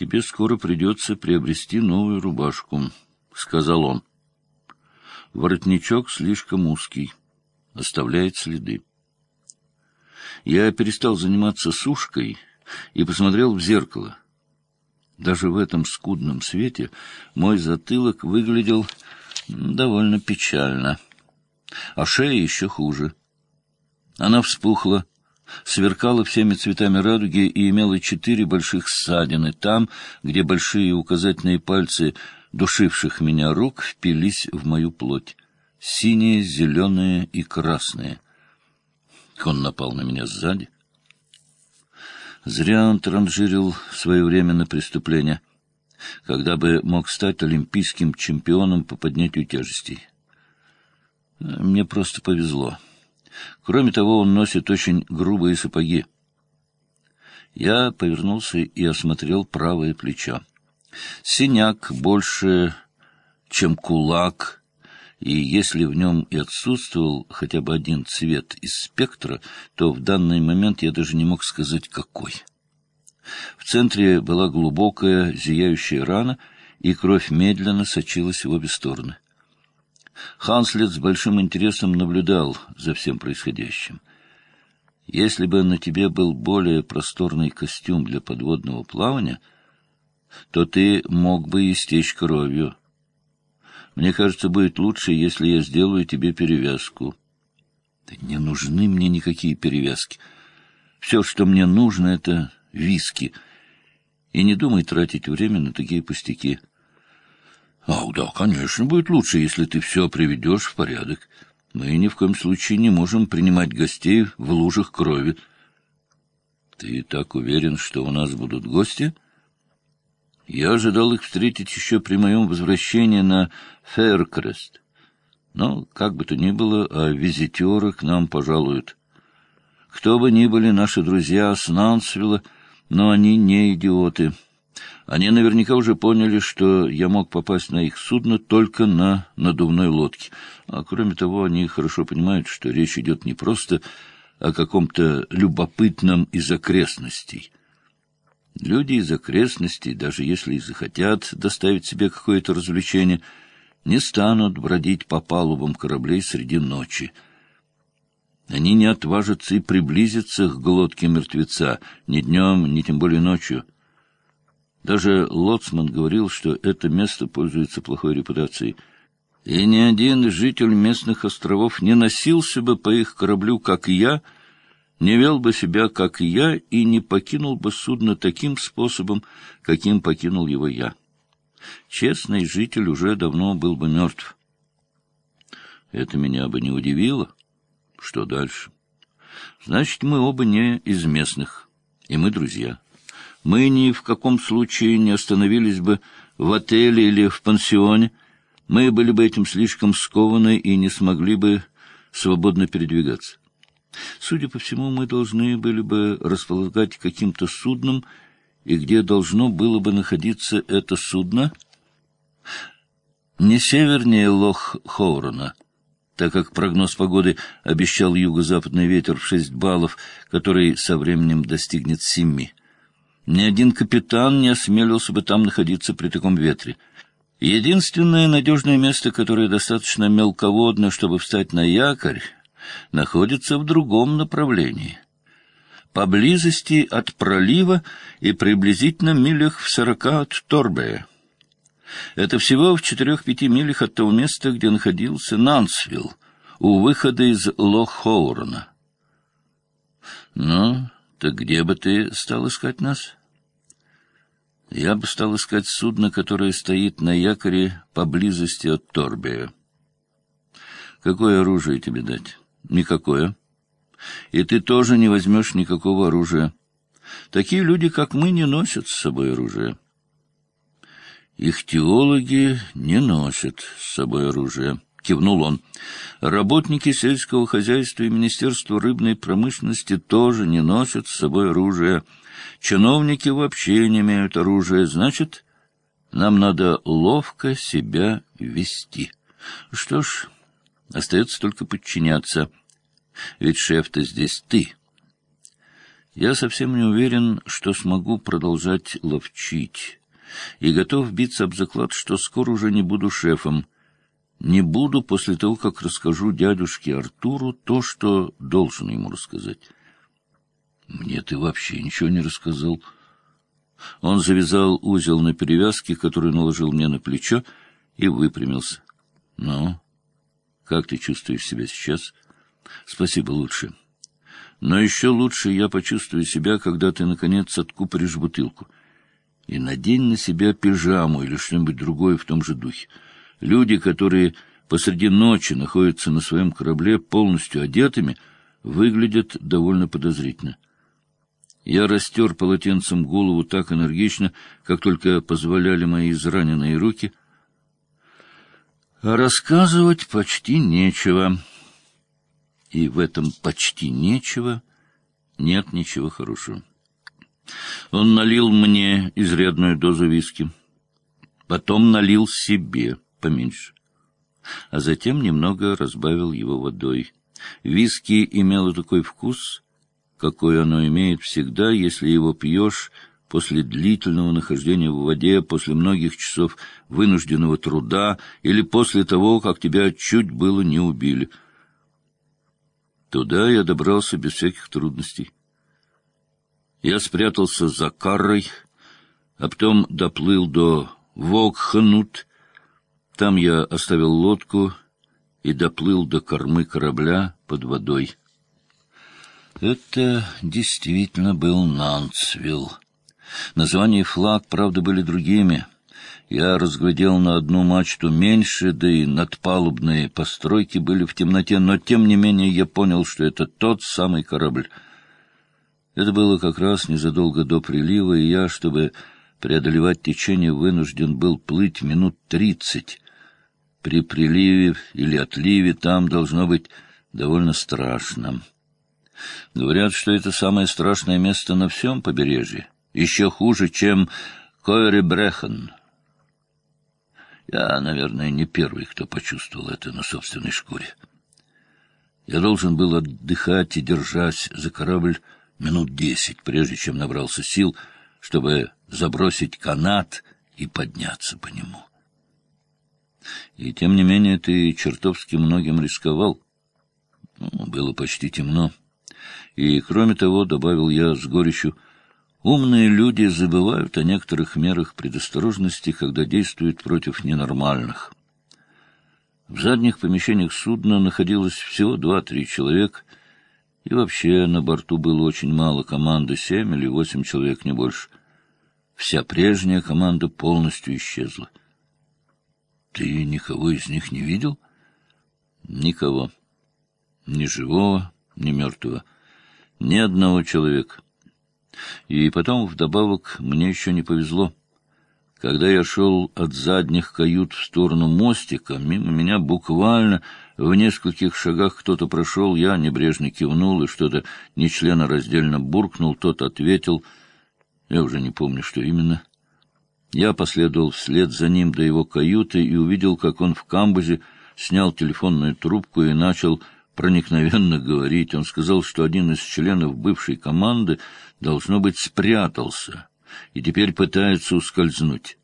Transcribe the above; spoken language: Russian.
тебе скоро придется приобрести новую рубашку, — сказал он. Воротничок слишком узкий, оставляет следы. Я перестал заниматься сушкой и посмотрел в зеркало. Даже в этом скудном свете мой затылок выглядел довольно печально, а шея еще хуже. Она вспухла, сверкала всеми цветами радуги и имела четыре больших ссадины там, где большие указательные пальцы душивших меня рук впились в мою плоть. Синие, зеленые и красные. Он напал на меня сзади. Зря он транжирил свое время на преступление, когда бы мог стать олимпийским чемпионом по поднятию тяжестей. Мне просто повезло. Кроме того, он носит очень грубые сапоги. Я повернулся и осмотрел правое плечо. Синяк больше, чем кулак, и если в нем и отсутствовал хотя бы один цвет из спектра, то в данный момент я даже не мог сказать, какой. В центре была глубокая, зияющая рана, и кровь медленно сочилась в обе стороны. Ханслет с большим интересом наблюдал за всем происходящим. Если бы на тебе был более просторный костюм для подводного плавания, то ты мог бы истечь кровью. Мне кажется, будет лучше, если я сделаю тебе перевязку. Да не нужны мне никакие перевязки. Все, что мне нужно, — это виски. И не думай тратить время на такие пустяки. А, да, конечно, будет лучше, если ты все приведешь в порядок. Мы ни в коем случае не можем принимать гостей в лужах крови. Ты так уверен, что у нас будут гости? Я ожидал их встретить еще при моем возвращении на Феркрест. Но, как бы то ни было, а визитеры к нам пожалуют. Кто бы ни были наши друзья с Нансвилла, но они не идиоты. Они наверняка уже поняли, что я мог попасть на их судно только на надувной лодке. А кроме того, они хорошо понимают, что речь идет не просто о каком-то любопытном из окрестностей. Люди из окрестностей, даже если и захотят доставить себе какое-то развлечение, не станут бродить по палубам кораблей среди ночи. Они не отважатся и приблизиться к глотке мертвеца ни днем, ни тем более ночью. Даже Лоцман говорил, что это место пользуется плохой репутацией. И ни один житель местных островов не носился бы по их кораблю, как я, не вел бы себя, как я, и не покинул бы судно таким способом, каким покинул его я. Честный житель уже давно был бы мертв. Это меня бы не удивило. Что дальше? Значит, мы оба не из местных, и мы друзья. Мы ни в каком случае не остановились бы в отеле или в пансионе. Мы были бы этим слишком скованы и не смогли бы свободно передвигаться. Судя по всему, мы должны были бы располагать каким-то судном, и где должно было бы находиться это судно? Не севернее Лох-Хоурона — так как прогноз погоды обещал юго-западный ветер в шесть баллов, который со временем достигнет семи. Ни один капитан не осмелился бы там находиться при таком ветре. Единственное надежное место, которое достаточно мелководно, чтобы встать на якорь, находится в другом направлении. Поблизости от пролива и приблизительно милях в сорока от Торбея. Это всего в четырех-пяти милях от того места, где находился Нансвилл, у выхода из Лох-Хоурона. Ну, так где бы ты стал искать нас? Я бы стал искать судно, которое стоит на якоре поблизости от Торбея. Какое оружие тебе дать? Никакое. И ты тоже не возьмешь никакого оружия. Такие люди, как мы, не носят с собой оружие. Их теологи не носят с собой оружие. Кивнул он. Работники сельского хозяйства и Министерства рыбной промышленности тоже не носят с собой оружие. Чиновники вообще не имеют оружия. Значит, нам надо ловко себя вести. Что ж, остается только подчиняться. Ведь шеф-то здесь ты. Я совсем не уверен, что смогу продолжать ловчить, и готов биться об заклад, что скоро уже не буду шефом. Не буду после того, как расскажу дядюшке Артуру то, что должен ему рассказать. Мне ты вообще ничего не рассказал. Он завязал узел на перевязке, который наложил мне на плечо, и выпрямился. Ну, как ты чувствуешь себя сейчас? Спасибо, лучше. Но еще лучше я почувствую себя, когда ты, наконец, откупоришь бутылку. И надень на себя пижаму или что-нибудь другое в том же духе. Люди, которые посреди ночи находятся на своем корабле полностью одетыми, выглядят довольно подозрительно. Я растер полотенцем голову так энергично, как только позволяли мои израненные руки. А рассказывать почти нечего. И в этом почти нечего нет ничего хорошего. Он налил мне изрядную дозу виски. Потом налил себе поменьше. А затем немного разбавил его водой. Виски имело такой вкус, какой оно имеет всегда, если его пьешь после длительного нахождения в воде, после многих часов вынужденного труда или после того, как тебя чуть было не убили. Туда я добрался без всяких трудностей. Я спрятался за карой, а потом доплыл до Вокханут. Там я оставил лодку и доплыл до кормы корабля под водой. Это действительно был Нансвилл. Названия и флаг, правда, были другими. Я разглядел на одну мачту меньше, да и надпалубные постройки были в темноте, но тем не менее я понял, что это тот самый корабль. Это было как раз незадолго до прилива, и я, чтобы преодолевать течение, вынужден был плыть минут тридцать. При приливе или отливе там должно быть довольно страшно. Говорят, что это самое страшное место на всем побережье. Еще хуже, чем Койре-Брехан. Я, наверное, не первый, кто почувствовал это на собственной шкуре. Я должен был отдыхать и держась за корабль минут десять, прежде чем набрался сил, чтобы забросить канат и подняться по нему. И тем не менее ты чертовски многим рисковал. Ну, было почти темно. И, кроме того, добавил я с горечью, умные люди забывают о некоторых мерах предосторожности, когда действуют против ненормальных. В задних помещениях судна находилось всего два-три человека, и вообще на борту было очень мало команды, семь или восемь человек, не больше. Вся прежняя команда полностью исчезла. Ты никого из них не видел? Никого. Ни живого, ни мертвого. Ни одного человека. И потом, вдобавок, мне еще не повезло. Когда я шел от задних кают в сторону мостика, мимо меня буквально в нескольких шагах кто-то прошел, я небрежно кивнул и что-то нечленораздельно буркнул, тот ответил, я уже не помню, что именно. Я последовал вслед за ним до его каюты и увидел, как он в камбузе снял телефонную трубку и начал проникновенно говорить. Он сказал, что один из членов бывшей команды, должно быть, спрятался и теперь пытается ускользнуть.